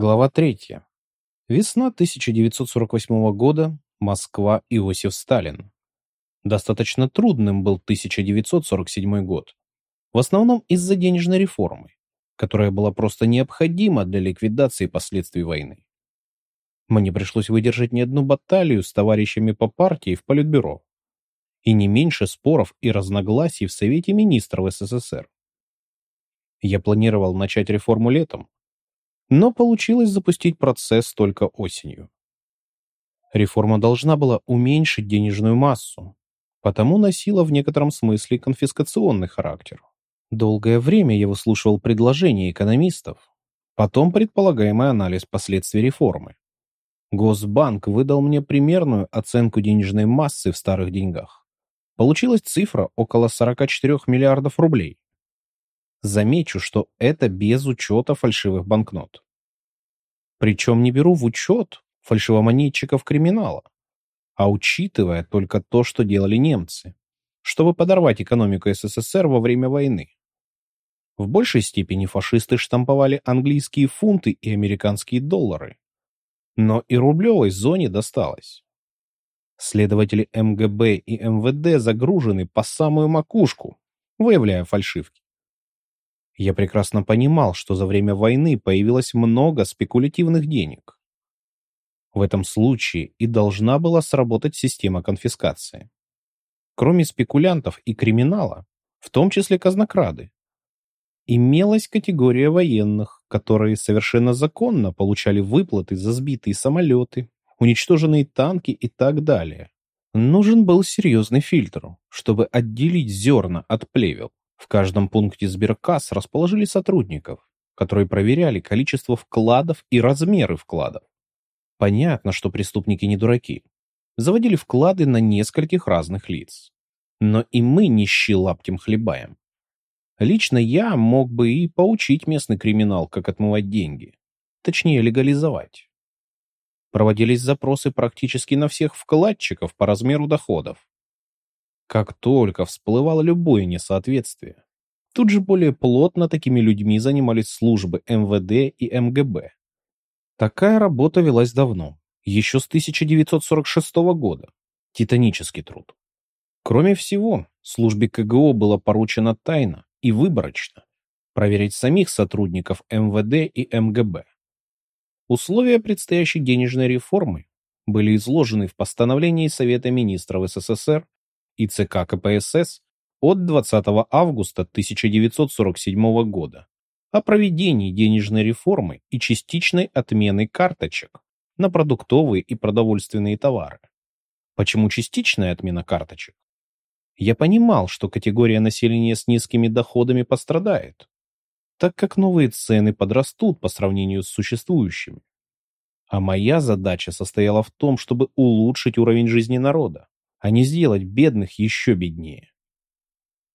Глава 3. Весна 1948 года. Москва. Иосиф Сталин. Достаточно трудным был 1947 год. В основном из-за денежной реформы, которая была просто необходима для ликвидации последствий войны. Мне пришлось выдержать не одну баталию с товарищами по партии в Политбюро и не меньше споров и разногласий в Совете министров СССР. Я планировал начать реформу летом, но получилось запустить процесс только осенью. Реформа должна была уменьшить денежную массу, потому носила в некотором смысле конфискационный характер. Долгое время я выслушивал предложения экономистов, потом предполагаемый анализ последствий реформы. Госбанк выдал мне примерную оценку денежной массы в старых деньгах. Получилась цифра около 44 миллиардов рублей. Замечу, что это без учета фальшивых банкнот. Причем не беру в учет фальшивомонетчиков криминала, а учитывая только то, что делали немцы, чтобы подорвать экономику СССР во время войны. В большей степени фашисты штамповали английские фунты и американские доллары. Но и рублевой зоне досталось. Следователи МГБ и МВД загружены по самую макушку, выявляя фальшивки. Я прекрасно понимал, что за время войны появилось много спекулятивных денег. В этом случае и должна была сработать система конфискации. Кроме спекулянтов и криминала, в том числе казнокрады, имелась категория военных, которые совершенно законно получали выплаты за сбитые самолеты, уничтоженные танки и так далее. Нужен был серьезный фильтр, чтобы отделить зерна от плевел. В каждом пункте сберкасс расположили сотрудников, которые проверяли количество вкладов и размеры вкладов. Понятно, что преступники не дураки. Заводили вклады на нескольких разных лиц. Но и мы нищи лаптем хлебаем. Лично я мог бы и поучить местный криминал, как отмывать деньги. Точнее, легализовать. Проводились запросы практически на всех вкладчиков по размеру доходов. Как только всплывало любое несоответствие, тут же более плотно такими людьми занимались службы МВД и МГБ. Такая работа велась давно, еще с 1946 года. Титанический труд. Кроме всего, службе КГО было поручено тайно и выборочно проверить самих сотрудников МВД и МГБ. Условия предстоящей денежной реформы были изложены в постановлении Совета министров СССР и ЦК КПСС от 20 августа 1947 года о проведении денежной реформы и частичной отмены карточек на продуктовые и продовольственные товары. Почему частичная отмена карточек? Я понимал, что категория населения с низкими доходами пострадает, так как новые цены подрастут по сравнению с существующими. А моя задача состояла в том, чтобы улучшить уровень жизни народа а не сделать бедных еще беднее.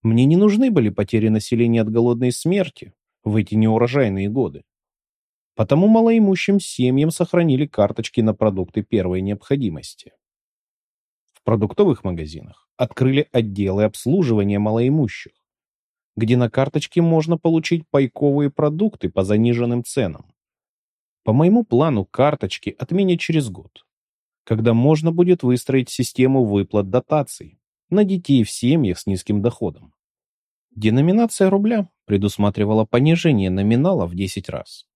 Мне не нужны были потери населения от голодной смерти в эти неурожайные годы. Потому малоимущим семьям сохранили карточки на продукты первой необходимости. В продуктовых магазинах открыли отделы обслуживания малоимущих, где на карточке можно получить пайковые продукты по заниженным ценам. По моему плану карточки отменят через год когда можно будет выстроить систему выплат дотаций на детей в семьях с низким доходом. Деноминация рубля предусматривала понижение номинала в 10 раз.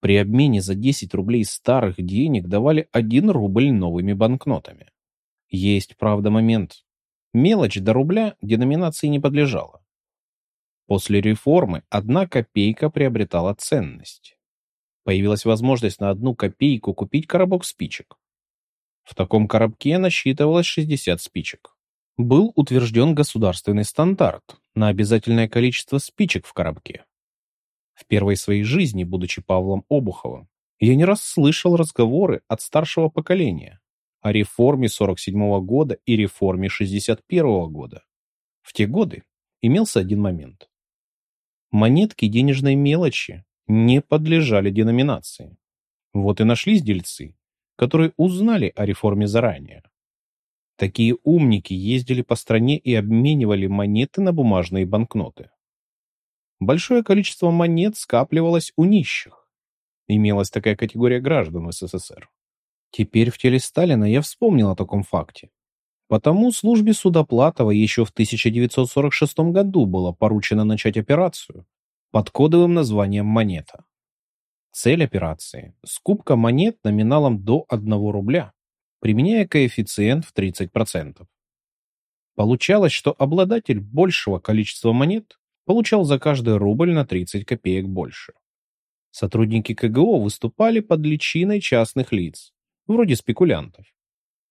При обмене за 10 рублей старых денег давали 1 рубль новыми банкнотами. Есть, правда, момент. Мелочь до рубля деноминации не подлежала. После реформы одна копейка приобретала ценность. Появилась возможность на одну копейку купить коробок спичек. В таком коробке насчитывалось 60 спичек. Был утвержден государственный стандарт на обязательное количество спичек в коробке. В первой своей жизни, будучи Павлом Обуховым, я не раз слышал разговоры от старшего поколения о реформе 47 -го года и реформе 61 -го года. В те годы имелся один момент. Монетки денежной мелочи не подлежали деноминации. Вот и нашлись дельцы, которые узнали о реформе заранее. Такие умники ездили по стране и обменивали монеты на бумажные банкноты. Большое количество монет скапливалось у нищих. Имелась такая категория граждан в СССР. Теперь в теле Сталина я вспомнил о таком факте. Потому службе Судоплатова еще в 1946 году было поручено начать операцию под кодовым названием «Монета». Цель операции – скупка монет номиналом до 1 рубля, применяя коэффициент в 30%. Получалось, что обладатель большего количества монет получал за каждый рубль на 30 копеек больше. Сотрудники КГО выступали под личиной частных лиц, вроде спекулянтов,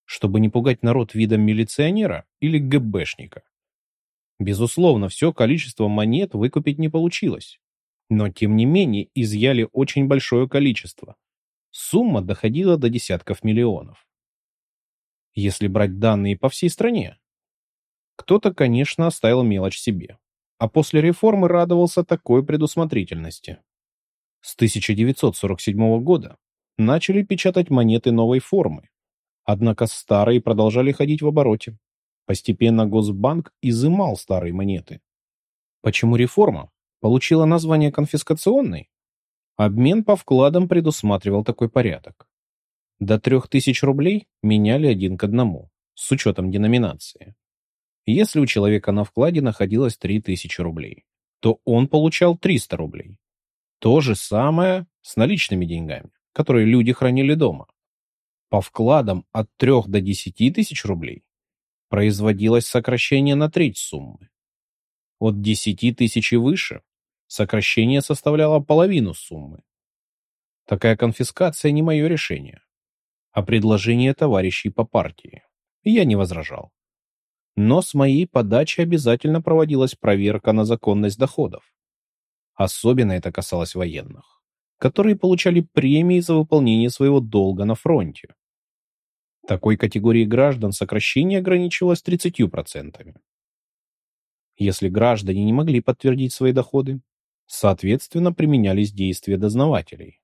чтобы не пугать народ видом милиционера или ГБшника. Безусловно, все количество монет выкупить не получилось, но тем не менее изъяли очень большое количество. Сумма доходила до десятков миллионов. Если брать данные по всей стране, кто-то, конечно, оставил мелочь себе, а после реформы радовался такой предусмотрительности. С 1947 года начали печатать монеты новой формы, однако старые продолжали ходить в обороте. Постепенно Госбанк изымал старые монеты. Почему реформа получила название конфискационной? Обмен по вкладам предусматривал такой порядок. До 3000 рублей меняли один к одному, с учетом деноминации. Если у человека на вкладе находилось 3000 рублей, то он получал 300 рублей. То же самое с наличными деньгами, которые люди хранили дома. По вкладам от 3 до 10 тысяч рублей производилось сокращение на треть суммы. От 10 тысяч и выше сокращение составляло половину суммы. Такая конфискация не мое решение, а предложение товарищей по партии. Я не возражал но с моей подачи обязательно проводилась проверка на законность доходов. Особенно это касалось военных, которые получали премии за выполнение своего долга на фронте. Такой категории граждан сокращение ограничивалось 30%. Если граждане не могли подтвердить свои доходы, соответственно применялись действия дознавателей.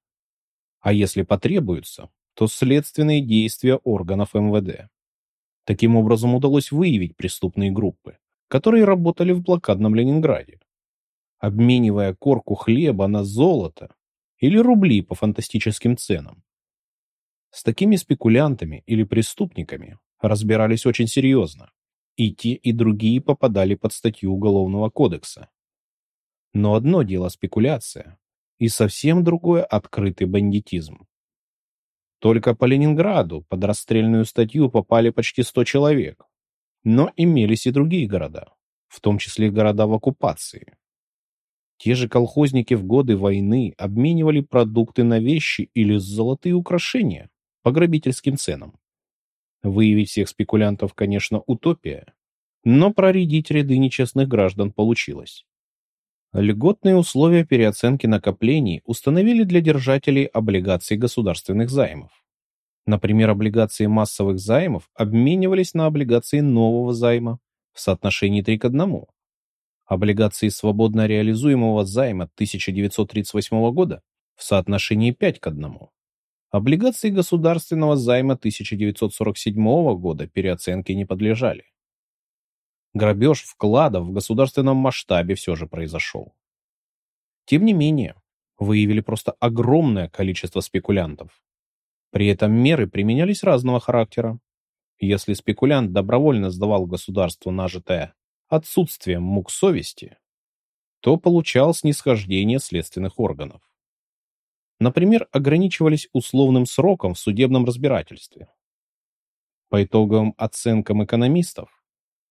А если потребуется, то следственные действия органов МВД. Таким образом удалось выявить преступные группы, которые работали в блокадном Ленинграде, обменивая корку хлеба на золото или рубли по фантастическим ценам. С такими спекулянтами или преступниками разбирались очень серьезно, и те, и другие попадали под статью Уголовного кодекса. Но одно дело спекуляция, и совсем другое открытый бандитизм. Только по Ленинграду под расстрельную статью попали почти 100 человек. Но имелись и другие города, в том числе города в оккупации. Те же колхозники в годы войны обменивали продукты на вещи или золотые украшения по грабительским ценам. Выявить всех спекулянтов, конечно, утопия, но проредить ряды нечестных граждан получилось. Льготные условия переоценки накоплений установили для держателей облигаций государственных займов. Например, облигации массовых займов обменивались на облигации нового займа в соотношении 3 к 1. Облигации свободно реализуемого займа 1938 года в соотношении 5 к 1. Облигации государственного займа 1947 года переоценке не подлежали. Грабеж вкладов в государственном масштабе все же произошел. Тем не менее, выявили просто огромное количество спекулянтов. При этом меры применялись разного характера. Если спекулянт добровольно сдавал государству нажитое отсутствием мук совести, то получал снисхождение следственных органов. Например, ограничивались условным сроком в судебном разбирательстве. По итоговым оценкам экономистов,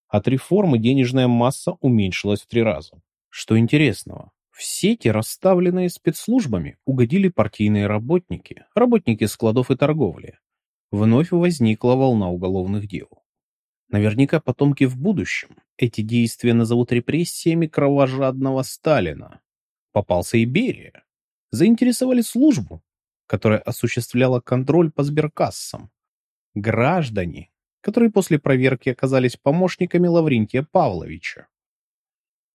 от реформы денежная масса уменьшилась в три раза. Что интересного, в сети, расставленные спецслужбами, угодили партийные работники, работники складов и торговли. Вновь возникла волна уголовных дел. Наверняка потомки в будущем эти действия назовут репрессиями кровожадного Сталина. Попался и Берия. Заинтересовали службу, которая осуществляла контроль по сберкассам. Граждане, которые после проверки оказались помощниками Лаврентия Павловича.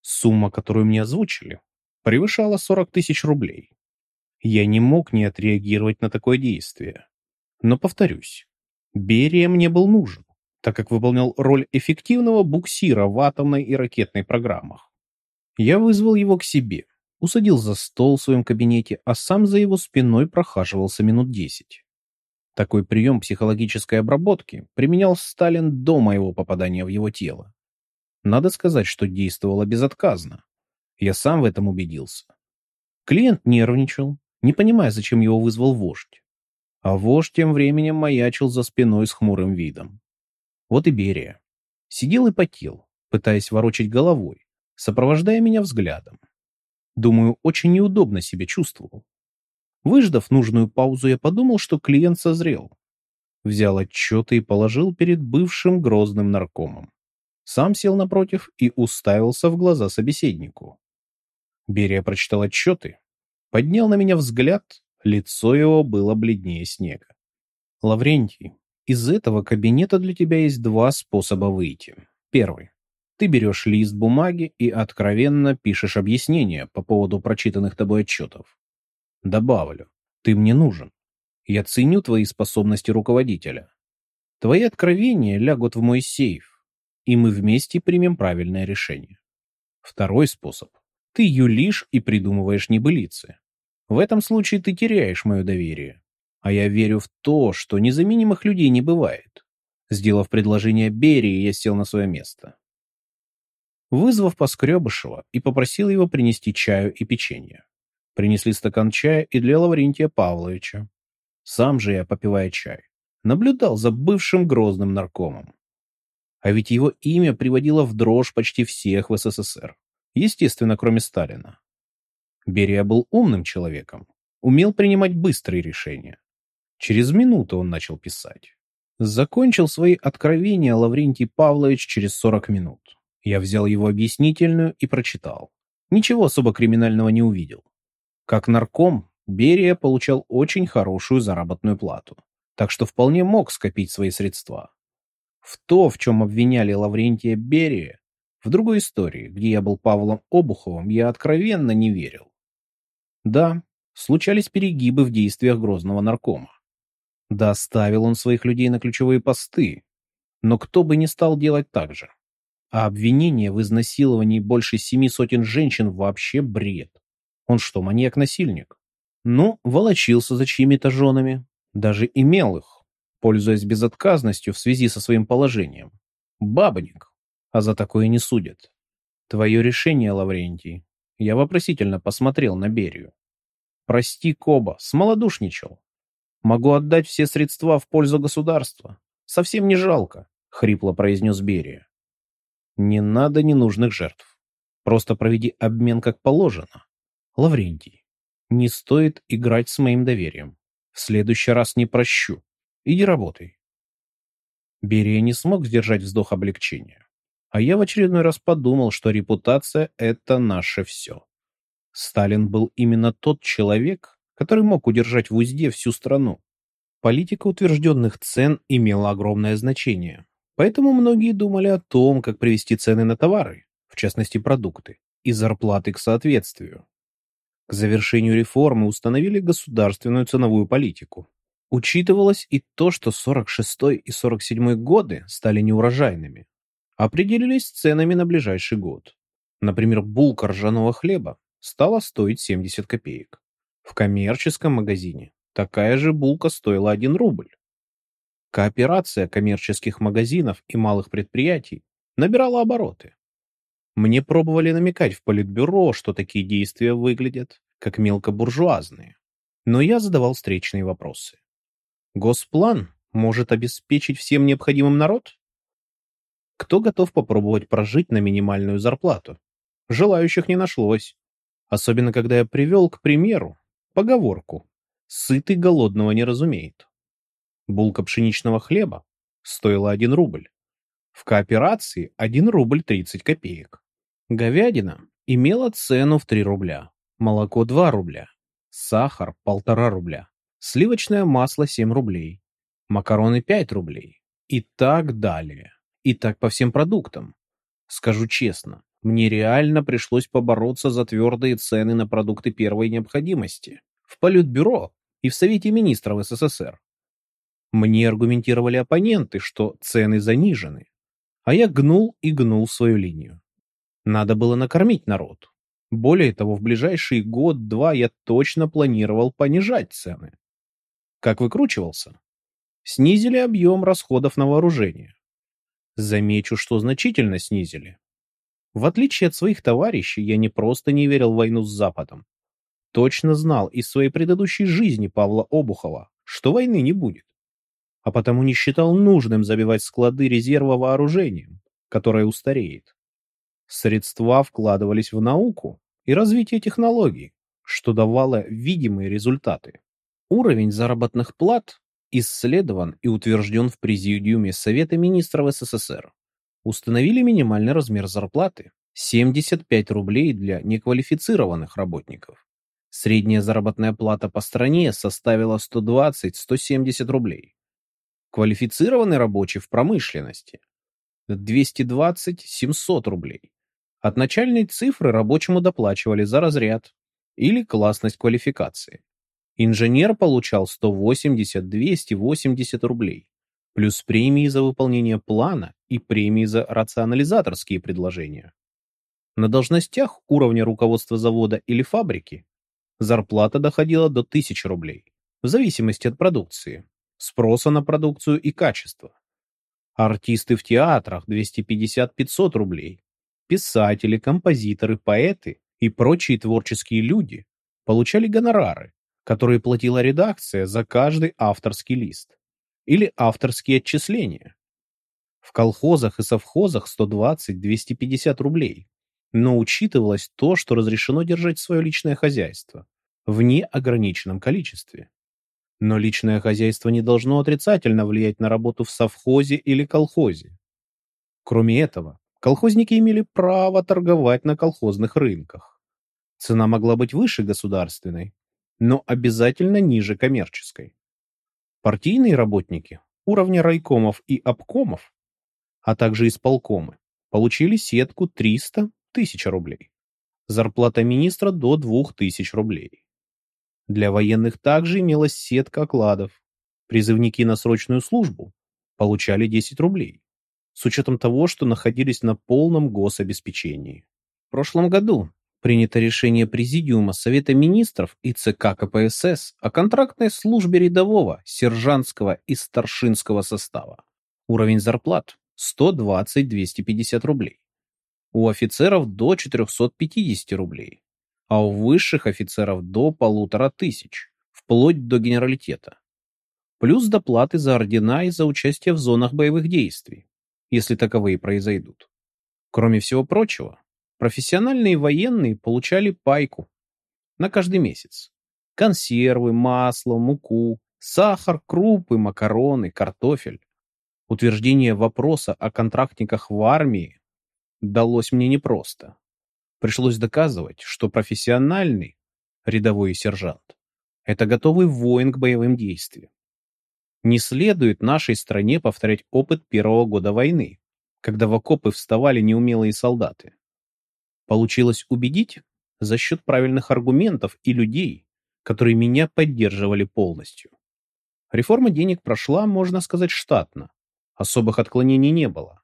Сумма, которую мне озвучили, превышала 40 тысяч рублей. Я не мог не отреагировать на такое действие. Но повторюсь, Берия мне был нужен, так как выполнял роль эффективного буксира в атомной и ракетной программах. Я вызвал его к себе, усадил за стол в своем кабинете, а сам за его спиной прохаживался минут десять. Такой прием психологической обработки применял Сталин до моего попадания в его тело. Надо сказать, что действовало безотказно. Я сам в этом убедился. Клиент нервничал, не понимая, зачем его вызвал вождь. А вождь тем временем маячил за спиной с хмурым видом. Вот и Берия. Сидел и потел, пытаясь ворочать головой, сопровождая меня взглядом. Думаю, очень неудобно себя чувствовал. Выждав нужную паузу, я подумал, что клиент созрел. Взял отчеты и положил перед бывшим грозным наркомом. Сам сел напротив и уставился в глаза собеседнику. Берия прочитал отчеты, поднял на меня взгляд, лицо его было бледнее снега. «Лаврентий, из этого кабинета для тебя есть два способа выйти. Первый. Ты берешь лист бумаги и откровенно пишешь объяснение по поводу прочитанных тобой отчетов. Добавлю, ты мне нужен. Я ценю твои способности руководителя. Твои откровения лягут в мой сейф, и мы вместе примем правильное решение. Второй способ. Ты юлишь и придумываешь небылицы. В этом случае ты теряешь мое доверие. А я верю в то, что незаменимых людей не бывает. Сделав предложение Берии, я сел на свое место. Вызвав Поскребышева и попросил его принести чаю и печенье. Принесли стакан чая и для Лаврентия Павловича. Сам же я, попивая чай, наблюдал за бывшим грозным наркомом. А ведь его имя приводило в дрожь почти всех в СССР. Естественно, кроме Сталина. Берия был умным человеком, умел принимать быстрые решения. Через минуту он начал писать. Закончил свои откровения Лаврентий Павлович через 40 минут. Я взял его объяснительную и прочитал. Ничего особо криминального не увидел. Как нарком, Берия получал очень хорошую заработную плату, так что вполне мог скопить свои средства. В то, в чем обвиняли Лаврентия Берия, в другой истории, где я был Павлом Обуховым, я откровенно не верил. Да, случались перегибы в действиях грозного наркома. Да, он своих людей на ключевые посты, но кто бы не стал делать так же. А обвинение в изнасиловании больше семи сотен женщин вообще бред. Он что, маньяк-насильник? Ну, волочился за чьими-то женами. Даже имел их, пользуясь безотказностью в связи со своим положением. Бабник. А за такое не судят. Твое решение, Лаврентий. Я вопросительно посмотрел на Берию. Прости, Коба, смолодушничал. Могу отдать все средства в пользу государства. Совсем не жалко, хрипло произнес Берия. Не надо ненужных жертв. Просто проведи обмен как положено. Лаврентий, не стоит играть с моим доверием. В следующий раз не прощу. Иди работай. Берия не смог сдержать вздох облегчения. А я в очередной раз подумал, что репутация — это наше все. Сталин был именно тот человек, который мог удержать в узде всю страну. Политика утвержденных цен имела огромное значение. Поэтому многие думали о том, как привести цены на товары, в частности продукты, и зарплаты к соответствию. К завершению реформы установили государственную ценовую политику. Учитывалось и то, что 46 и 47 годы стали неурожайными. Определились ценами на ближайший год. Например, булка ржаного хлеба стала стоить 70 копеек. В коммерческом магазине такая же булка стоила 1 рубль. Кооперация коммерческих магазинов и малых предприятий набирала обороты. Мне пробовали намекать в политбюро, что такие действия выглядят как мелкобуржуазные. Но я задавал встречные вопросы. Госплан может обеспечить всем необходимым народ? Кто готов попробовать прожить на минимальную зарплату? Желающих не нашлось. Особенно, когда я привел, к примеру, поговорку «сытый голодного не разумеет». Булка пшеничного хлеба стоила 1 рубль. В кооперации 1 рубль 30 копеек. Говядина имела цену в 3 рубля, молоко 2 рубля, сахар 1,5 рубля, сливочное масло 7 рублей, макароны 5 рублей и так далее. И так по всем продуктам. Скажу честно, мне реально пришлось побороться за твердые цены на продукты первой необходимости в Политбюро и в Совете министров СССР. Мне аргументировали оппоненты, что цены занижены, а я гнул и гнул свою линию. Надо было накормить народ. Более того, в ближайший год-два я точно планировал понижать цены. Как выкручивался? Снизили объем расходов на вооружение. Замечу, что значительно снизили. В отличие от своих товарищей, я не просто не верил в войну с Западом. Точно знал из своей предыдущей жизни Павла Обухова, что войны не будет. А потому не считал нужным забивать склады резерва вооружением, которое устареет. Средства вкладывались в науку и развитие технологий, что давало видимые результаты. Уровень заработных плат исследован и утвержден в Президиуме Совета министров СССР. Установили минимальный размер зарплаты – 75 рублей для неквалифицированных работников. Средняя заработная плата по стране составила 120-170 рублей. Квалифицированный рабочий в промышленности – 220-700 рублей. От начальной цифры рабочему доплачивали за разряд или классность квалификации. Инженер получал 180-280 рублей, плюс премии за выполнение плана и премии за рационализаторские предложения. На должностях уровня руководства завода или фабрики зарплата доходила до 1000 рублей, в зависимости от продукции, спроса на продукцию и качества. Артисты в театрах 250-500 рублей, писатели, композиторы, поэты и прочие творческие люди получали гонорары которые платила редакция за каждый авторский лист или авторские отчисления. В колхозах и совхозах 120-250 рублей, но учитывалось то, что разрешено держать свое личное хозяйство в неограниченном количестве. Но личное хозяйство не должно отрицательно влиять на работу в совхозе или колхозе. Кроме этого, колхозники имели право торговать на колхозных рынках. Цена могла быть выше государственной, но обязательно ниже коммерческой. Партийные работники уровня райкомов и обкомов, а также исполкомы, получили сетку 300 тысяч рублей. Зарплата министра до 2000 рублей. Для военных также имелась сетка окладов. Призывники на срочную службу получали 10 рублей, с учетом того, что находились на полном гособеспечении. В прошлом году принято решение Президиума Совета Министров и ЦК КПСС о контрактной службе рядового, сержантского и старшинского состава. Уровень зарплат 120-250 рублей. У офицеров до 450 рублей, а у высших офицеров до полутора тысяч, вплоть до генералитета. Плюс доплаты за ордена и за участие в зонах боевых действий, если таковые произойдут. Кроме всего прочего, Профессиональные военные получали пайку на каждый месяц. Консервы, масло, муку, сахар, крупы, макароны, картофель. Утверждение вопроса о контрактниках в армии далось мне непросто. Пришлось доказывать, что профессиональный рядовой сержант – это готовый воин к боевым действиям. Не следует нашей стране повторять опыт первого года войны, когда в окопы вставали неумелые солдаты. Получилось убедить за счет правильных аргументов и людей, которые меня поддерживали полностью. Реформа денег прошла, можно сказать, штатно. Особых отклонений не было.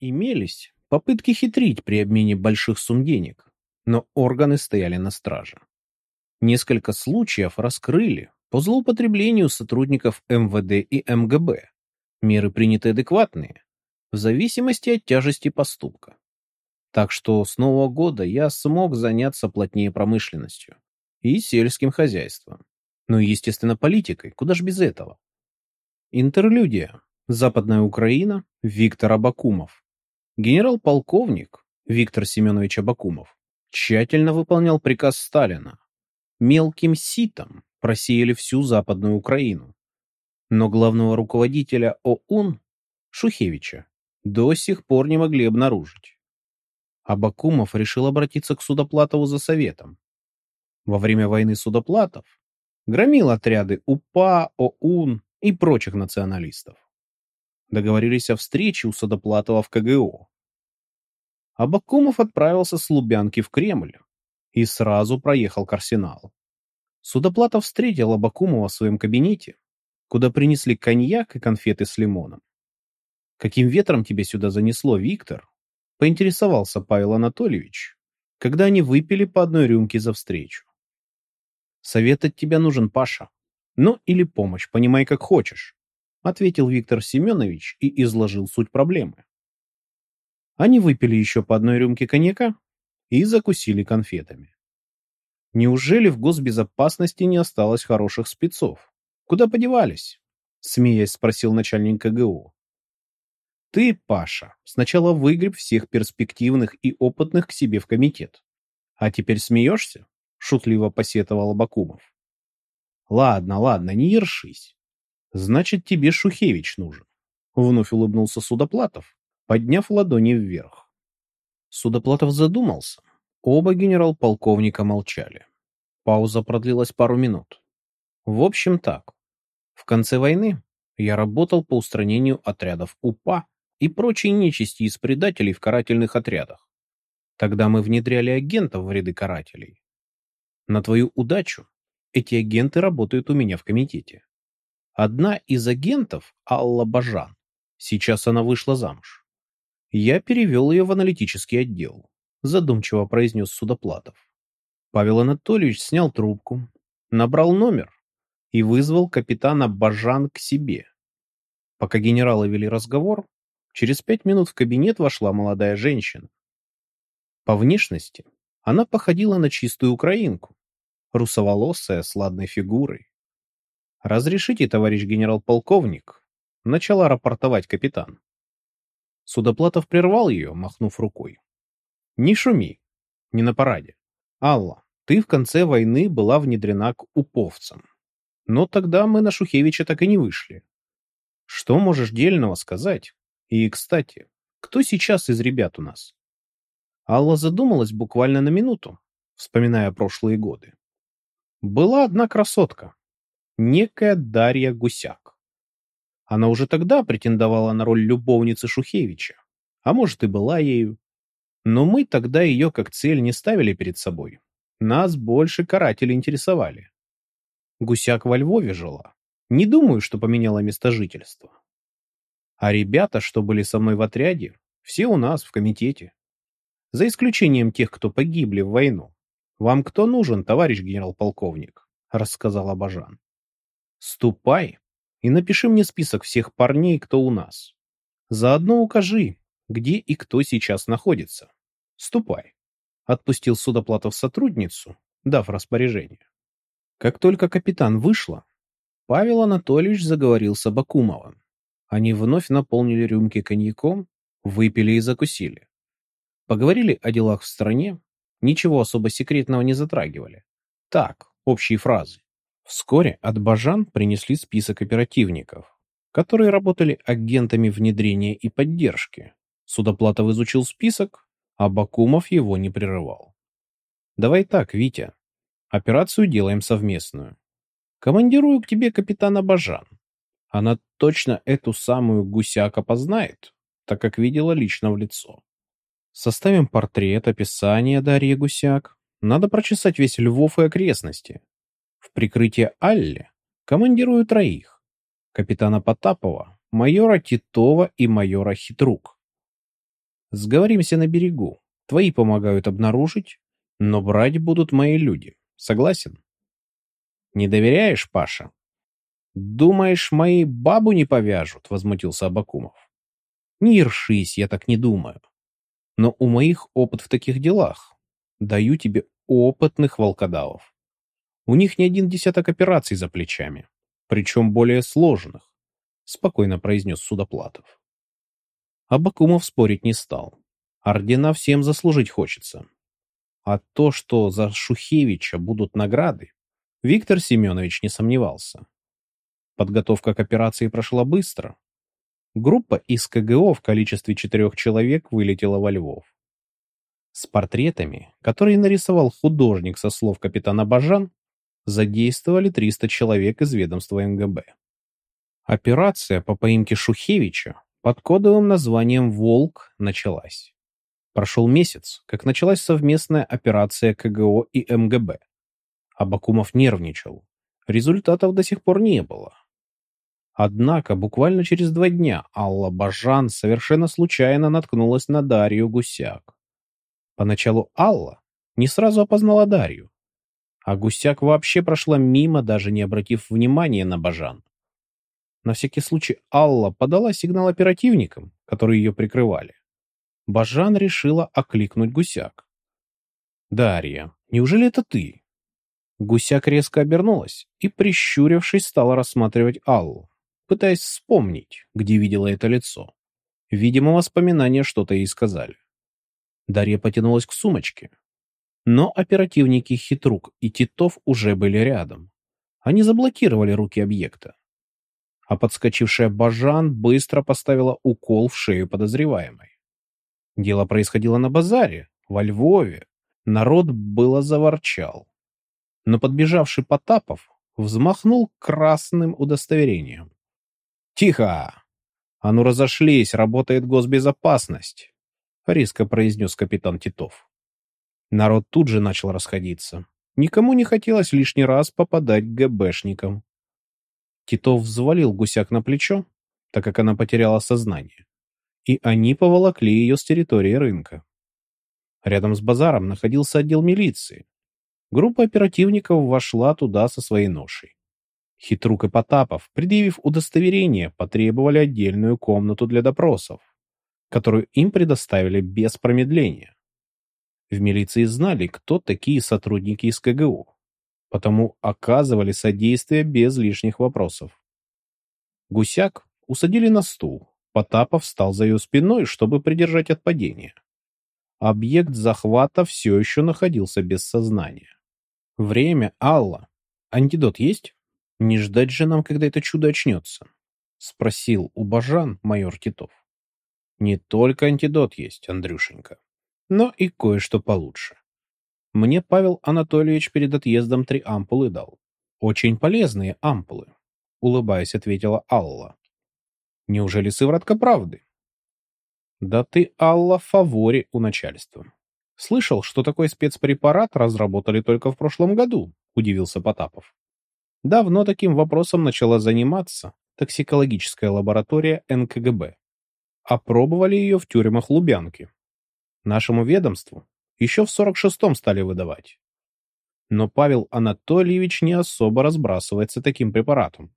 Имелись попытки хитрить при обмене больших сумм денег, но органы стояли на страже. Несколько случаев раскрыли по злоупотреблению сотрудников МВД и МГБ. Меры приняты адекватные, в зависимости от тяжести поступка. Так что с Нового года я смог заняться плотнее промышленностью и сельским хозяйством. Ну и, естественно, политикой. Куда ж без этого? Интерлюдия. Западная Украина. Виктор Абакумов. Генерал-полковник Виктор Семенович Абакумов тщательно выполнял приказ Сталина. Мелким ситом просеяли всю Западную Украину. Но главного руководителя ОУН, Шухевича, до сих пор не могли обнаружить. Абакумов решил обратиться к Судоплатову за советом. Во время войны Судоплатов громил отряды УПА, ОУН и прочих националистов. Договорились о встрече у Судоплатова в КГО. Абакумов отправился с Лубянки в Кремль и сразу проехал к Арсеналу. Судоплатов встретил Абакумова в своем кабинете, куда принесли коньяк и конфеты с лимоном. «Каким ветром тебя сюда занесло, Виктор?» Поинтересовался Павел Анатольевич, когда они выпили по одной рюмке за встречу. «Совет от тебя нужен, Паша. Ну, или помощь, понимай, как хочешь», ответил Виктор Семенович и изложил суть проблемы. Они выпили еще по одной рюмке коньяка и закусили конфетами. Неужели в госбезопасности не осталось хороших спецов? Куда подевались? Смеясь спросил начальник КГУ. Ты, Паша, сначала выгреб всех перспективных и опытных к себе в комитет. А теперь смеешься? Шутливо посетовал Абакумов. Ладно, ладно, не ершись. Значит, тебе Шухевич нужен. Вновь улыбнулся Судоплатов, подняв ладони вверх. Судоплатов задумался. Оба генерал-полковника молчали. Пауза продлилась пару минут. В общем так. В конце войны я работал по устранению отрядов УПА и прочей нечисти из предателей в карательных отрядах. Тогда мы внедряли агентов в ряды карателей. На твою удачу эти агенты работают у меня в комитете. Одна из агентов, Алла Бажан, сейчас она вышла замуж. Я перевел ее в аналитический отдел, задумчиво произнес Судоплатов. Павел Анатольевич снял трубку, набрал номер и вызвал капитана Бажан к себе. Пока генералы вели разговор, через пять минут в кабинет вошла молодая женщина. По внешности она походила на чистую украинку, русоволосая, с ладной фигурой. «Разрешите, товарищ генерал-полковник?» Начала рапортовать капитан. Судоплатов прервал ее, махнув рукой. «Не шуми. Не на параде. Алла, ты в конце войны была внедрена к уповцам. Но тогда мы на Шухевича так и не вышли. Что можешь дельного сказать? И, кстати, кто сейчас из ребят у нас?» Алла задумалась буквально на минуту, вспоминая прошлые годы. Была одна красотка, некая Дарья Гусяк. Она уже тогда претендовала на роль любовницы Шухевича, а может и была ею. Но мы тогда ее как цель не ставили перед собой. Нас больше каратели интересовали. Гусяк во Львове жила. Не думаю, что поменяла место жительства. А ребята, что были со мной в отряде, все у нас в комитете. За исключением тех, кто погибли в войну. Вам кто нужен, товарищ генерал-полковник? Рассказал Абажан. Ступай и напиши мне список всех парней, кто у нас. Заодно укажи, где и кто сейчас находится. Ступай. Отпустил Судоплатов сотрудницу, дав распоряжение. Как только капитан вышла, Павел Анатольевич заговорил с Абакумовым. Они вновь наполнили рюмки коньяком, выпили и закусили. Поговорили о делах в стране, ничего особо секретного не затрагивали. Так, общие фразы. Вскоре от Бажан принесли список оперативников, которые работали агентами внедрения и поддержки. Судоплатов изучил список, а Бакумов его не прерывал. «Давай так, Витя. Операцию делаем совместную. Командирую к тебе капитана Бажан. Она точно эту самую гусяк опознает, так как видела лично в лицо. Составим портрет, описание Дарьи Гусяк. Надо прочесать весь Львов и окрестности. В прикрытие Алле командирую троих. Капитана Потапова, майора Титова и майора Хитрук. Сговоримся на берегу. Твои помогают обнаружить, но брать будут мои люди. Согласен? Не доверяешь, Паша? Думаешь, мои бабу не повяжут? Возмутился Абакумов. Не ершись, я так не думаю. Но у моих опыт в таких делах. Даю тебе опытных волкодавов. У них не один десяток операций за плечами, причем более сложных, спокойно произнес Судоплатов. Абакумов спорить не стал. Ордена всем заслужить хочется. А то, что за Шухевича будут награды, Виктор Семенович не сомневался. Подготовка к операции прошла быстро, Группа из КГО в количестве четырех человек вылетела во Львов. С портретами, которые нарисовал художник со слов капитана Бажан, задействовали 300 человек из ведомства МГБ. Операция по поимке Шухевича под кодовым названием «Волк» началась. Прошел месяц, как началась совместная операция КГО и МГБ. Абакумов нервничал. Результатов до сих пор не было. Однако буквально через два дня Алла Бажан совершенно случайно наткнулась на Дарью Гусяк. Поначалу Алла не сразу опознала Дарью. А Гусяк вообще прошла мимо, даже не обратив внимания на Бажан. На всякий случай Алла подала сигнал оперативникам, которые ее прикрывали. Бажан решила окликнуть Гусяк. «Дарья, неужели это ты?» Гусяк резко обернулась и, прищурившись, стала рассматривать Аллу, пытаясь вспомнить, где видела это лицо. Видимо, воспоминания что-то ей сказали. Дарья потянулась к сумочке. Но оперативники Хитрук и Титов уже были рядом. Они заблокировали руки объекта. А подскочившая Бажан быстро поставила укол в шею подозреваемой. Дело происходило на базаре, во Львове. Народ было заворчал. Но подбежавший Потапов взмахнул красным удостоверением. «Тихо! А ну разошлись, работает госбезопасность!» — резко произнес капитан Титов. Народ тут же начал расходиться. Никому не хотелось лишний раз попадать к ГБшникам. Титов взвалил гусяк на плечо, так как она потеряла сознание, и они поволокли ее с территории рынка. Рядом с базаром находился отдел милиции. Группа оперативников вошла туда со своей ношей. Хитрук и Потапов, предъявив удостоверение, потребовали отдельную комнату для допросов, которую им предоставили без промедления. В милиции знали, кто такие сотрудники из КГУ, потому оказывали содействие без лишних вопросов. Гусяк усадили на стул, Потапов встал за ее спиной, чтобы придержать от падения. Объект захвата все еще находился без сознания. Время, Алла. Антидот есть? Не ждать же нам, когда это чудо очнется? Спросил у Бажан майор Титов. Не только антидот есть, Андрюшенька, но и кое-что получше. Мне Павел Анатольевич перед отъездом три ампулы дал. Очень полезные ампулы, улыбаясь, ответила Алла. Неужели сыворотка правды? Да ты, Алла, в фаворе у начальства. Слышал, что такой спецпрепарат разработали только в прошлом году, удивился Потапов. Давно таким вопросом начала заниматься токсикологическая лаборатория НКГБ. Опробовали ее в тюрьмах Лубянки. Нашему ведомству еще в 46-м стали выдавать. Но Павел Анатольевич не особо разбрасывается таким препаратом.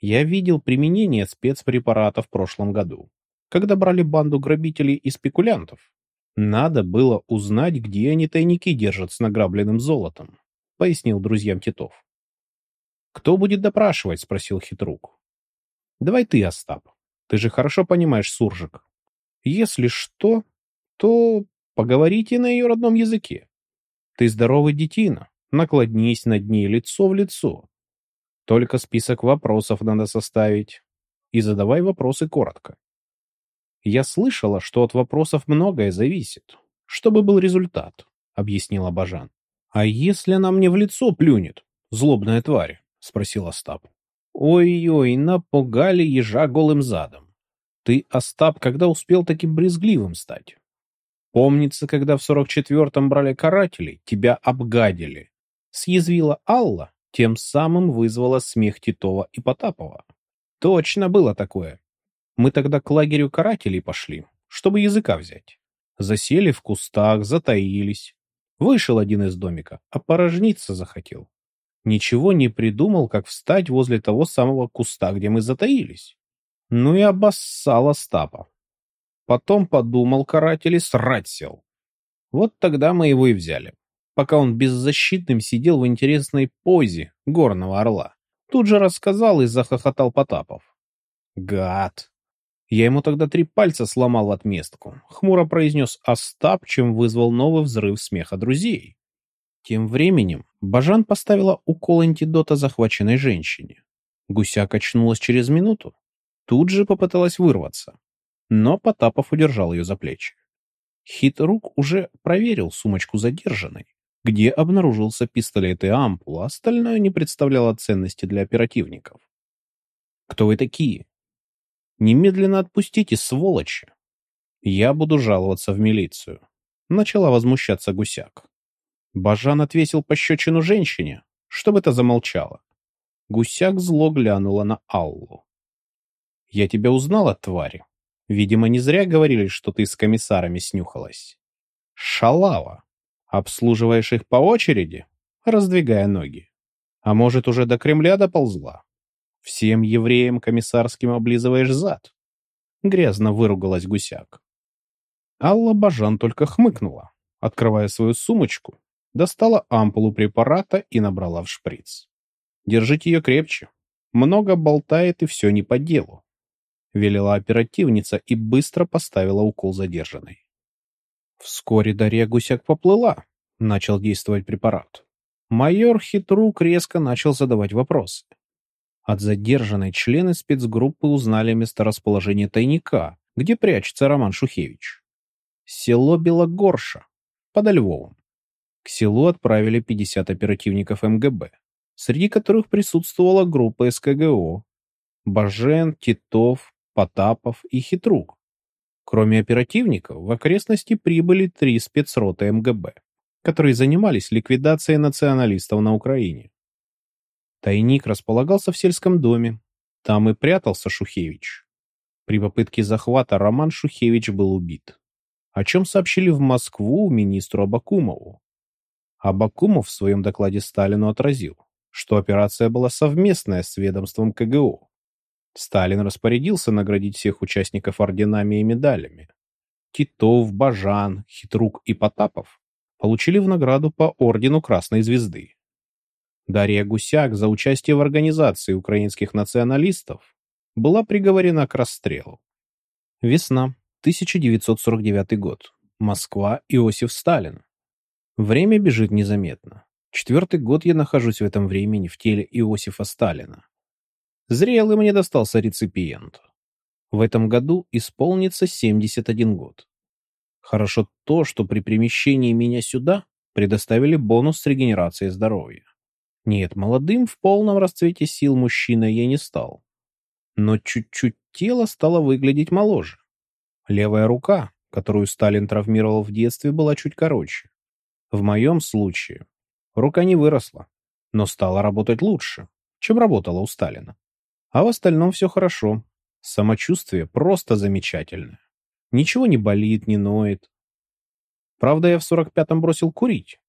Я видел применение спецпрепарата в прошлом году, когда брали банду грабителей и спекулянтов. Надо было узнать, где они тайники держат с награбленным золотом, пояснил друзьям Титов. Кто будет допрашивать, спросил Хитрук. Давай ты, Остап. Ты же хорошо понимаешь суржик. Если что, то поговорите на ее родном языке. Ты здоровый детина, накладнись над ней лицо в лицо. Только список вопросов надо составить. И задавай вопросы коротко. Я слышала, что от вопросов многое зависит, чтобы был результат, объяснила Бажан. А если она мне в лицо плюнет, злобная тварь? спросил Остап. Ой-ой, напугали ежа голым задом. Ты, Остап, когда успел таким брезгливым стать? Помнится, когда в сорок четвертом брали карателей, тебя обгадили. Съязвила Алла, тем самым вызвала смех Титова и Потапова. Точно было такое. Мы тогда к лагерю карателей пошли, чтобы языка взять. Засели в кустах, затаились. Вышел один из домика, а порожниться захотел. Ничего не придумал, как встать возле того самого куста, где мы затаились. Ну и обоссал Остапа. Потом подумал каратель и срать сел. Вот тогда мы его и взяли пока он беззащитным сидел в интересной позе горного орла. Тут же рассказал и захохотал Потапов. «Гад!» Я ему тогда три пальца сломал в отместку. Хмуро произнес Остап, чем вызвал новый взрыв смеха друзей. Тем временем Бажан поставила укол антидота захваченной женщине. Гуся качнулась через минуту. Тут же попыталась вырваться. Но Потапов удержал ее за плечи. Хитрук уже проверил сумочку задержанной где обнаружился пистолет и ампула, остальное не представляло ценности для оперативников. «Кто вы такие?» «Немедленно отпустите, сволочи!» «Я буду жаловаться в милицию», — начала возмущаться гусяк. Бажан отвесил пощечину женщине, чтобы это замолчало. Гусяк зло глянула на Аллу. «Я тебя узнала, тварь. Видимо, не зря говорили, что ты с комиссарами снюхалась. Шалава!» Обслуживаешь их по очереди, раздвигая ноги. А может, уже до Кремля доползла? Всем евреям комиссарским облизываешь зад. Грязно выругалась гусяк. Алла Бажан только хмыкнула, открывая свою сумочку, достала ампулу препарата и набрала в шприц. Держите ее крепче. Много болтает и все не по делу. Велела оперативница и быстро поставила укол задержанной. Вскоре Дарья Гусяк поплыла. Начал действовать препарат. Майор Хитрук резко начал задавать вопросы. От задержанной члены спецгруппы узнали месторасположение тайника, где прячется Роман Шухевич. Село Белогорша, подо Львовом. К селу отправили 50 оперативников МГБ среди которых присутствовала группа СКГО, Бажен, Титов, Потапов и Хитрук. Кроме оперативников, в окрестности прибыли три спецроты МГБ, которые занимались ликвидацией националистов на Украине. Тайник располагался в сельском доме. Там и прятался Шухевич. При попытке захвата Роман Шухевич был убит. О чем сообщили в Москву министру Абакумову. Абакумов в своем докладе Сталину отразил что операция была совместная с ведомством КГО. Сталин распорядился наградить всех участников орденами и медалями. Титов, Бажан, Хитрук и Потапов получили в награду по ордену Красной Звезды. Дарья Гусяк за участие в организации украинских националистов была приговорена к расстрелу. Весна, 1949 год. Москва, Иосиф Сталин. Время бежит незаметно. Четвертый год я нахожусь в этом времени в теле Иосифа Сталина. Зрелый мне достался реципиент. В этом году исполнится 71 год. Хорошо то, что при перемещении меня сюда предоставили бонус с регенерацией здоровья. Нет, молодым в полном расцвете сил мужчиной я не стал. Но чуть-чуть тело стало выглядеть моложе. Левая рука, которую Сталин травмировал в детстве, была чуть короче. В моем случае Рука не выросла, но стала работать лучше, чем работала у Сталина. А в остальном все хорошо. Самочувствие просто замечательное. Ничего не болит, не ноет. Правда, я в 45-м бросил курить.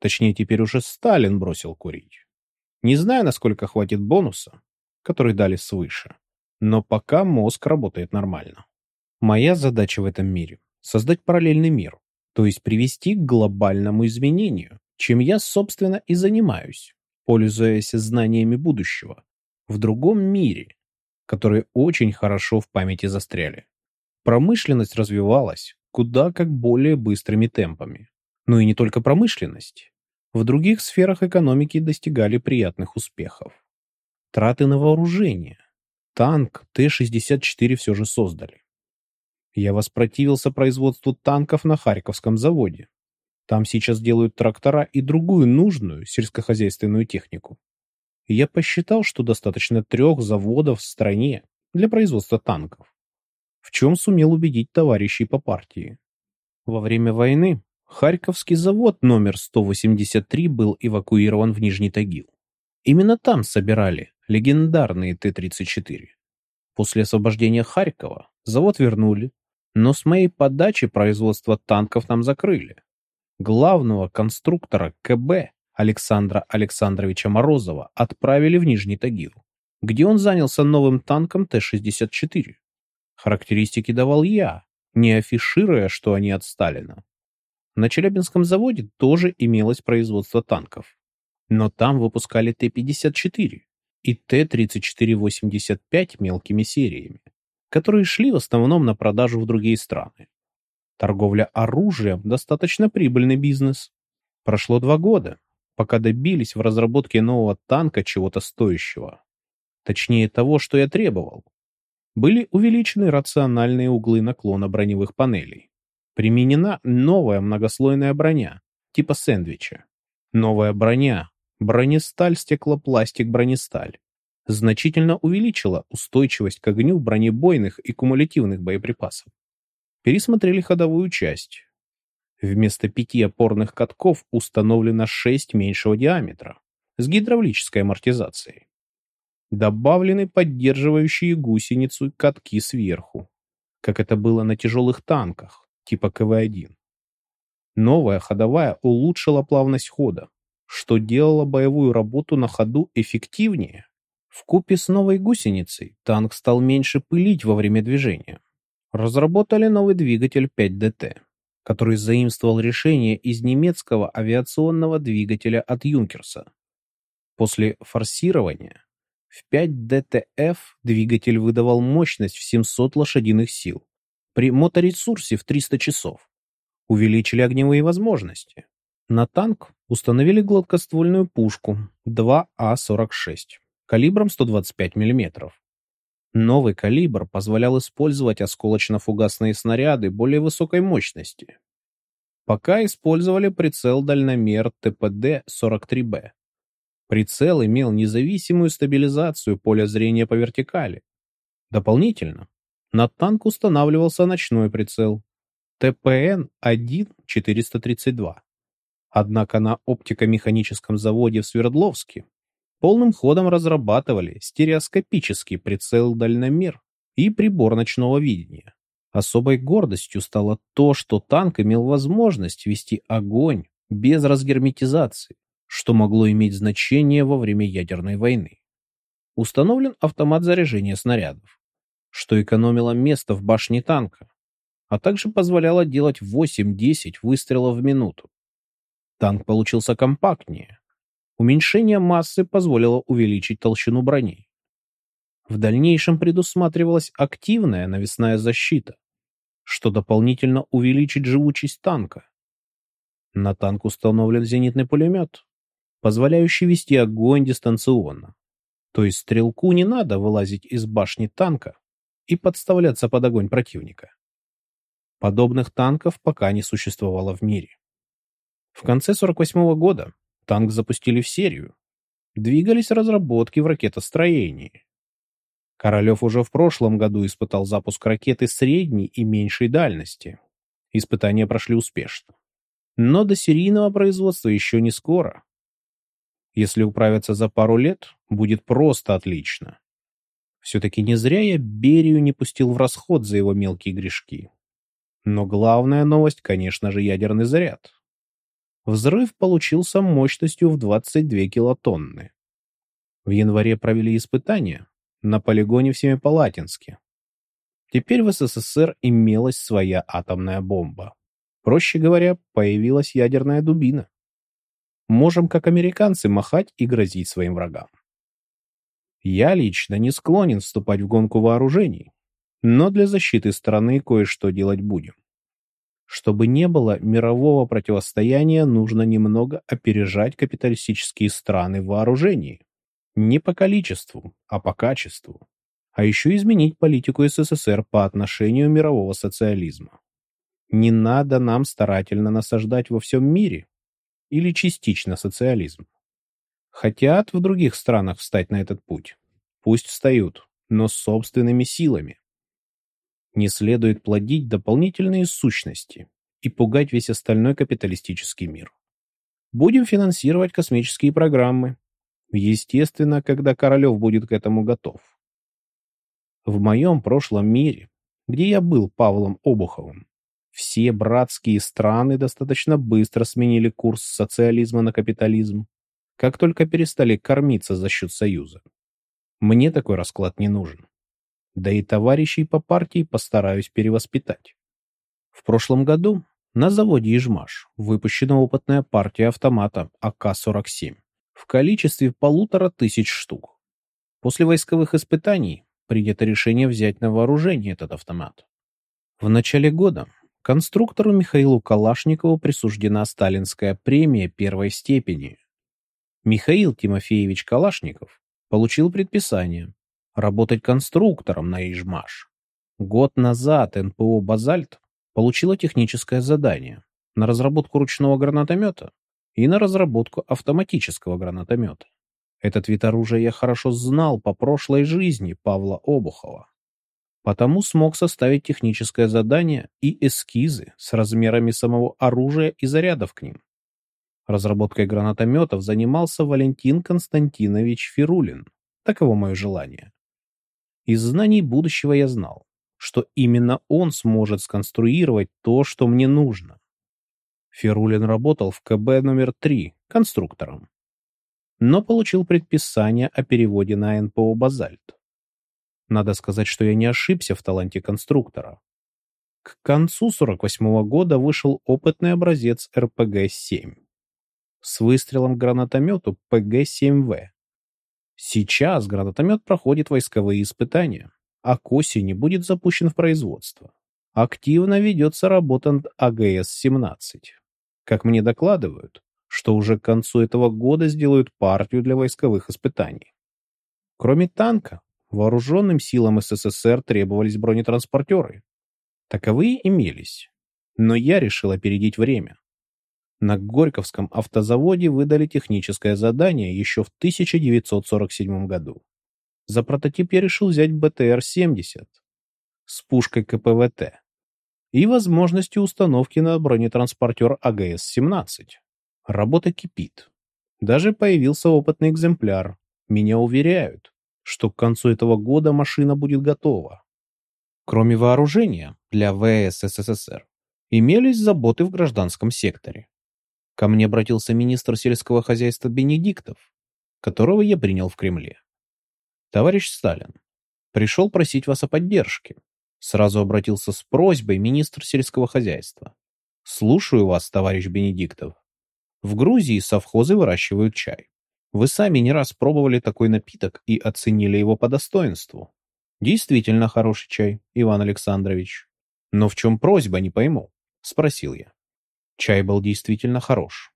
Точнее, теперь уже Сталин бросил курить. Не знаю, насколько хватит бонуса, который дали свыше. Но пока мозг работает нормально. Моя задача в этом мире — создать параллельный мир, то есть привести к глобальному изменению, чем я, собственно, и занимаюсь, пользуясь знаниями будущего, в другом мире, которые очень хорошо в памяти застряли. Промышленность развивалась куда как более быстрыми темпами. Но и не только промышленность. В других сферах экономики достигали приятных успехов. Траты на вооружение. Танк Т-64 все же создали. Я воспротивился производству танков на Харьковском заводе, там сейчас делают трактора и другую нужную сельскохозяйственную технику. Я посчитал, что достаточно трех заводов в стране для производства танков. В чем сумел убедить товарищей по партии. Во время войны Харьковский завод номер 183 был эвакуирован в Нижний Тагил. Именно там собирали легендарные Т-34. После освобождения Харькова завод вернули, но с моей подачи производство танков нам закрыли главного конструктора КБ Александра Александровича Морозова отправили в Нижний Тагил, где он занялся новым танком Т-64. Характеристики давал я, не афишируя, что они от Сталина. На Челябинском заводе тоже имелось производство танков, но там выпускали Т-54 и Т-34-85 мелкими сериями, которые шли в основном на продажу в другие страны. Торговля оружием – достаточно прибыльный бизнес. Прошло два года, пока добились в разработке нового танка чего-то стоящего. Точнее того, что я требовал. Были увеличены рациональные углы наклона броневых панелей. Применена новая многослойная броня, типа сэндвича. Новая броня, бронесталь, стеклопластик, бронесталь, значительно увеличила устойчивость к огню бронебойных и кумулятивных боеприпасов пересмотрели ходовую часть. Вместо пяти опорных катков установлено шесть меньшего диаметра с гидравлической амортизацией. Добавлены поддерживающие гусеницу катки сверху, как это было на тяжелых танках типа КВ-1. Новая ходовая улучшила плавность хода, что делало боевую работу на ходу эффективнее. В купе с новой гусеницей танк стал меньше пылить во время движения. Разработали новый двигатель 5ДТ, который заимствовал решение из немецкого авиационного двигателя от Юнкерса. После форсирования в 5ДТФ двигатель выдавал мощность в 700 лошадиных сил при моторесурсе в 300 часов. Увеличили огневые возможности. На танк установили гладкоствольную пушку 2А-46 калибром 125 мм. Новый калибр позволял использовать осколочно-фугасные снаряды более высокой мощности. Пока использовали прицел-дальномер ТПД-43Б. Прицел имел независимую стабилизацию поля зрения по вертикали. Дополнительно на танк устанавливался ночной прицел ТПН-1-432. Однако на оптико-механическом заводе в Свердловске полным ходом разрабатывали стереоскопический прицел-дальномер и прибор ночного видения. Особой гордостью стало то, что танк имел возможность вести огонь без разгерметизации, что могло иметь значение во время ядерной войны. Установлен автомат заряжения снарядов что экономило место в башне танка, а также позволяло делать 8-10 выстрелов в минуту. Танк получился компактнее. Уменьшение массы позволило увеличить толщину брони. В дальнейшем предусматривалась активная навесная защита, что дополнительно увеличит живучесть танка. На танк установлен зенитный пулемет, позволяющий вести огонь дистанционно. То есть стрелку не надо вылазить из башни танка, и подставляться под огонь противника. Подобных танков пока не существовало в мире. В конце 48 -го года танк запустили в серию. Двигались разработки в ракетостроении. Королев уже в прошлом году испытал запуск ракеты средней и меньшей дальности. Испытания прошли успешно. Но до серийного производства еще не скоро. Если управиться за пару лет, будет просто отлично. Все-таки не зря я Берию не пустил в расход за его мелкие грешки. Но главная новость, конечно же, ядерный заряд. Взрыв получился мощностью в 22 килотонны. В январе провели испытания на полигоне в Семипалатинске. Теперь в СССР имелась своя атомная бомба. Проще говоря, появилась ядерная дубина. Можем, как американцы, махать и грозить своим врагам. Я лично не склонен вступать в гонку вооружений, но для защиты страны кое-что делать будем. Чтобы не было мирового противостояния, нужно немного опережать капиталистические страны в вооружении. Не по количеству, а по качеству. А еще изменить политику СССР по отношению мирового социализма. Не надо нам старательно насаждать во всем мире или частично социализм. Хотят в других странах встать на этот путь. Пусть встают, но собственными силами. Не следует плодить дополнительные сущности и пугать весь остальной капиталистический мир. Будем финансировать космические программы. Естественно, когда Королев будет к этому готов. В моем прошлом мире, где я был Павлом Обуховым, все братские страны достаточно быстро сменили курс социализма на капитализм как только перестали кормиться за счет Союза. Мне такой расклад не нужен. Да и товарищей по партии постараюсь перевоспитать. В прошлом году на заводе «Ижмаш» выпущена опытная партия автомата АК-47 в количестве полутора тысяч штук. После войсковых испытаний принято решение взять на вооружение этот автомат. В начале года конструктору Михаилу Калашникову присуждена сталинская премия первой степени Михаил Тимофеевич Калашников получил предписание работать конструктором на Ижмаш. Год назад НПО «Базальт» получила техническое задание на разработку ручного гранатомета и на разработку автоматического гранатомета. Этот вид оружия я хорошо знал по прошлой жизни Павла Обухова. Потому смог составить техническое задание и эскизы с размерами самого оружия и зарядов к ним. Разработкой гранатометов занимался Валентин Константинович Фирулин. Таково мое желание. Из знаний будущего я знал, что именно он сможет сконструировать то, что мне нужно. Ферулин работал в КБ номер 3 конструктором, но получил предписание о переводе на НПО «Базальт». Надо сказать, что я не ошибся в таланте конструктора. К концу 48 -го года вышел опытный образец РПГ-7 с выстрелом гранатомету ПГ-7В. Сейчас гранатомет проходит войсковые испытания, а к осени будет запущен в производство. Активно ведется работа над АГС-17. Как мне докладывают, что уже к концу этого года сделают партию для войсковых испытаний. Кроме танка, вооруженным силам СССР требовались бронетранспортеры. Таковые имелись, но я решил опередить время. На Горьковском автозаводе выдали техническое задание еще в 1947 году. За прототип я решил взять БТР-70 с пушкой КПВТ и возможностью установки на бронетранспортер АГС-17. Работа кипит. Даже появился опытный экземпляр. Меня уверяют, что к концу этого года машина будет готова. Кроме вооружения для ВС СССР, имелись заботы в гражданском секторе. Ко мне обратился министр сельского хозяйства Бенедиктов, которого я принял в Кремле. Товарищ Сталин, пришел просить вас о поддержке. Сразу обратился с просьбой министр сельского хозяйства. Слушаю вас, товарищ Бенедиктов. В Грузии совхозы выращивают чай. Вы сами не раз пробовали такой напиток и оценили его по достоинству. Действительно хороший чай, Иван Александрович. Но в чем просьба, не пойму, спросил я. Чай был действительно хорош.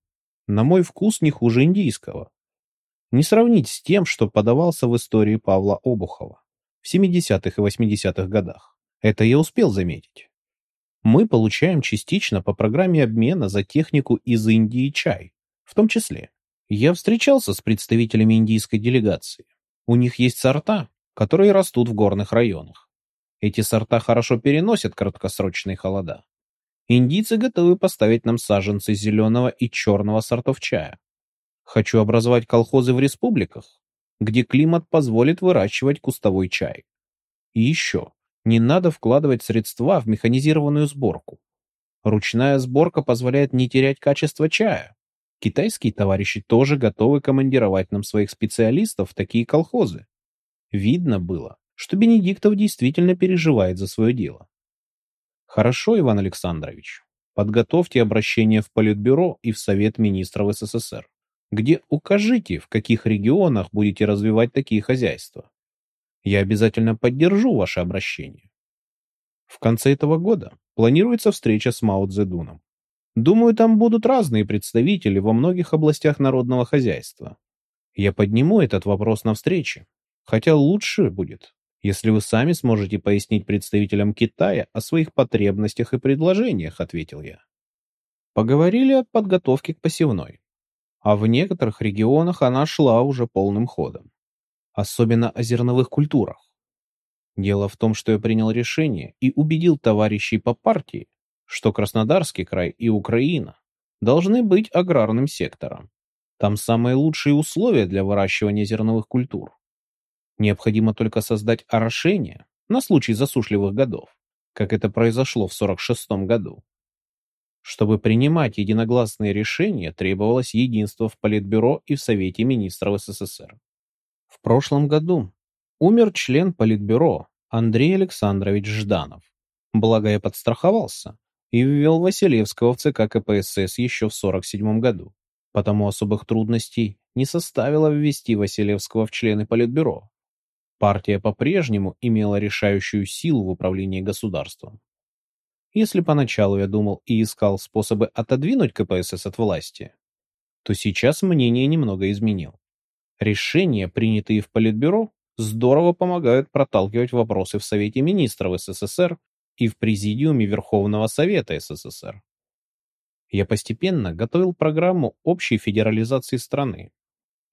На мой вкус не хуже индийского. Не сравнить с тем, что подавался в истории Павла Обухова в 70-х и 80-х годах. Это я успел заметить. Мы получаем частично по программе обмена за технику из Индии чай, в том числе. Я встречался с представителями индийской делегации. У них есть сорта, которые растут в горных районах. Эти сорта хорошо переносят краткосрочные холода. Индийцы готовы поставить нам саженцы зеленого и черного сортов чая. Хочу образовать колхозы в республиках, где климат позволит выращивать кустовой чай. И еще, не надо вкладывать средства в механизированную сборку. Ручная сборка позволяет не терять качество чая. Китайские товарищи тоже готовы командировать нам своих специалистов в такие колхозы. Видно было, что Бенедиктов действительно переживает за свое дело. Хорошо, Иван Александрович. Подготовьте обращение в Политбюро и в Совет министров СССР, где укажите, в каких регионах будете развивать такие хозяйства. Я обязательно поддержу ваше обращение. В конце этого года планируется встреча с Мао Цзэдуном. Думаю, там будут разные представители во многих областях народного хозяйства. Я подниму этот вопрос на встрече, хотя лучше будет, если вы сами сможете пояснить представителям Китая о своих потребностях и предложениях, ответил я. Поговорили о подготовке к посевной. А в некоторых регионах она шла уже полным ходом. Особенно о зерновых культурах. Дело в том, что я принял решение и убедил товарищей по партии, что Краснодарский край и Украина должны быть аграрным сектором. Там самые лучшие условия для выращивания зерновых культур. Необходимо только создать орошение на случай засушливых годов, как это произошло в 46 году. Чтобы принимать единогласные решения, требовалось единство в Политбюро и в Совете министров СССР. В прошлом году умер член Политбюро Андрей Александрович Жданов. Благо я подстраховался и ввел Василевского в ЦК КПСС еще в 47 году. Потому особых трудностей не составило ввести Василевского в члены Политбюро. Партия по-прежнему имела решающую силу в управлении государством. Если поначалу я думал и искал способы отодвинуть КПСС от власти, то сейчас мнение немного изменил. Решения, принятые в Политбюро, здорово помогают проталкивать вопросы в Совете министров СССР и в Президиуме Верховного Совета СССР. Я постепенно готовил программу общей федерализации страны,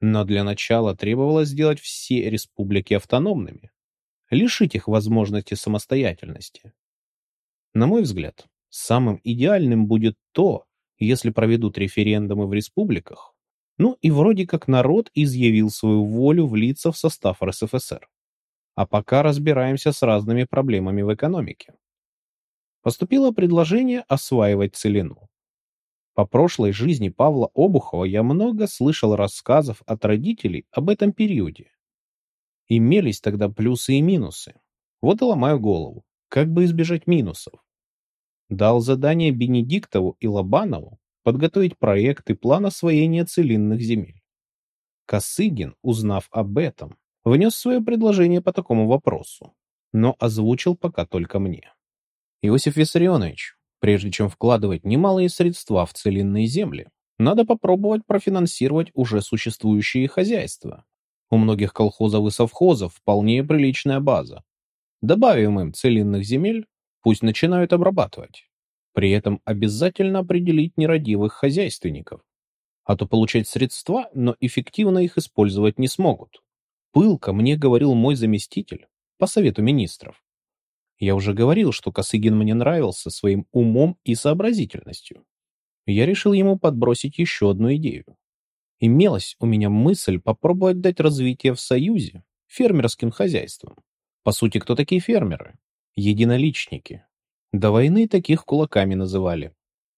но для начала требовалось сделать все республики автономными, лишить их возможности самостоятельности. На мой взгляд, самым идеальным будет то, если проведут референдумы в республиках, ну и вроде как народ изъявил свою волю влиться в состав РСФСР. А пока разбираемся с разными проблемами в экономике. Поступило предложение осваивать целину. По прошлой жизни Павла Обухова я много слышал рассказов от родителей об этом периоде. Имелись тогда плюсы и минусы. Вот и ломаю голову, как бы избежать минусов. Дал задание Бенедиктову и Лобанову подготовить проект и план освоения целинных земель. Косыгин, узнав об этом, внес свое предложение по такому вопросу, но озвучил пока только мне. Иосиф Виссарионович, прежде чем вкладывать немалые средства в целинные земли, надо попробовать профинансировать уже существующие хозяйства. У многих колхозов и совхозов вполне приличная база. Добавим им целинных земель, пусть начинают обрабатывать. При этом обязательно определить нерадивых хозяйственников, а то получать средства, но эффективно их использовать не смогут. Пылко мне говорил мой заместитель по совету министров. Я уже говорил, что Косыгин мне нравился своим умом и сообразительностью. Я решил ему подбросить еще одну идею. Имелась у меня мысль попробовать дать развитие в Союзе фермерским хозяйствам. По сути, кто такие фермеры? Единоличники. До войны таких кулаками называли.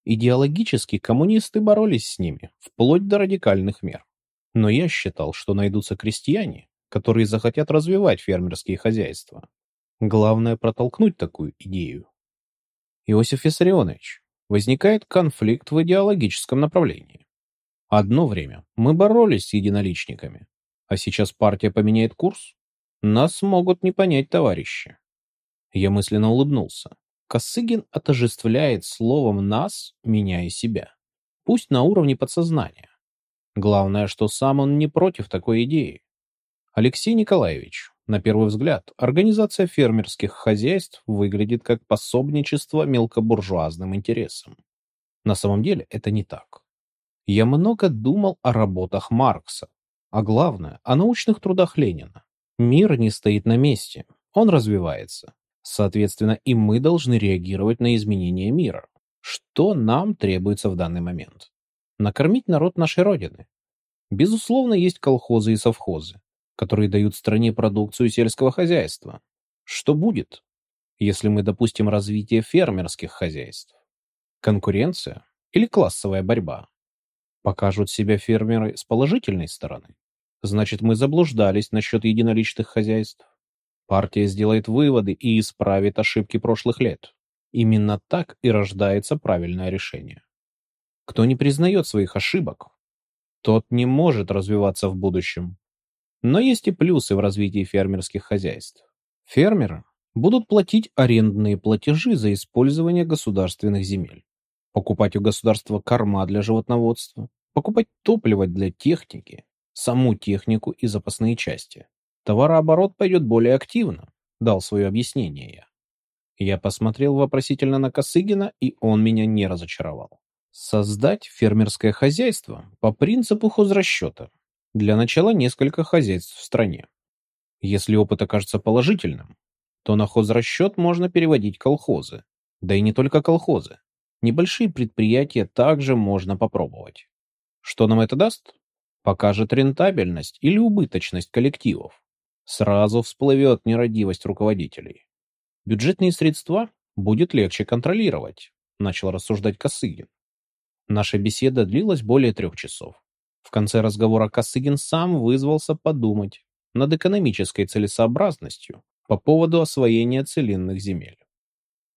Идеологически коммунисты боролись с ними, вплоть до радикальных мер. Но я считал, что найдутся крестьяне, которые захотят развивать фермерские хозяйства. Главное протолкнуть такую идею. Иосиф Виссарионович, возникает конфликт в идеологическом направлении. Одно время мы боролись с единоличниками, а сейчас партия поменяет курс? Нас могут не понять товарищи. Я мысленно улыбнулся. Косыгин отождествляет словом «нас», меня и себя. Пусть на уровне подсознания. Главное, что сам он не против такой идеи. Алексей Николаевич, на первый взгляд, организация фермерских хозяйств выглядит как пособничество мелкобуржуазным интересам. На самом деле это не так. Я много думал о работах Маркса, а главное, о научных трудах Ленина. Мир не стоит на месте, он развивается. Соответственно, и мы должны реагировать на изменения мира. Что нам требуется в данный момент? Накормить народ нашей Родины. Безусловно, есть колхозы и совхозы которые дают стране продукцию сельского хозяйства. Что будет, если мы допустим развитие фермерских хозяйств? Конкуренция или классовая борьба? Покажут себя фермеры с положительной стороны. Значит, мы заблуждались насчет единоличных хозяйств. Партия сделает выводы и исправит ошибки прошлых лет. Именно так и рождается правильное решение. Кто не признает своих ошибок, тот не может развиваться в будущем. Но есть и плюсы в развитии фермерских хозяйств. Фермеры будут платить арендные платежи за использование государственных земель, покупать у государства корма для животноводства, покупать топливо для техники, саму технику и запасные части. Товарооборот пойдет более активно, дал свое объяснение я. Я посмотрел вопросительно на Косыгина, и он меня не разочаровал. Создать фермерское хозяйство по принципу хозрасчета для начала несколько хозяйств в стране. Если опыт окажется положительным, то на хозрасчет можно переводить колхозы. Да и не только колхозы. Небольшие предприятия также можно попробовать. Что нам это даст? Покажет рентабельность или убыточность коллективов. Сразу всплывет нерадивость руководителей. Бюджетные средства будет легче контролировать, начал рассуждать Косыгин. Наша беседа длилась более трех часов. В конце разговора Косыгин сам вызвался подумать над экономической целесообразностью по поводу освоения целинных земель.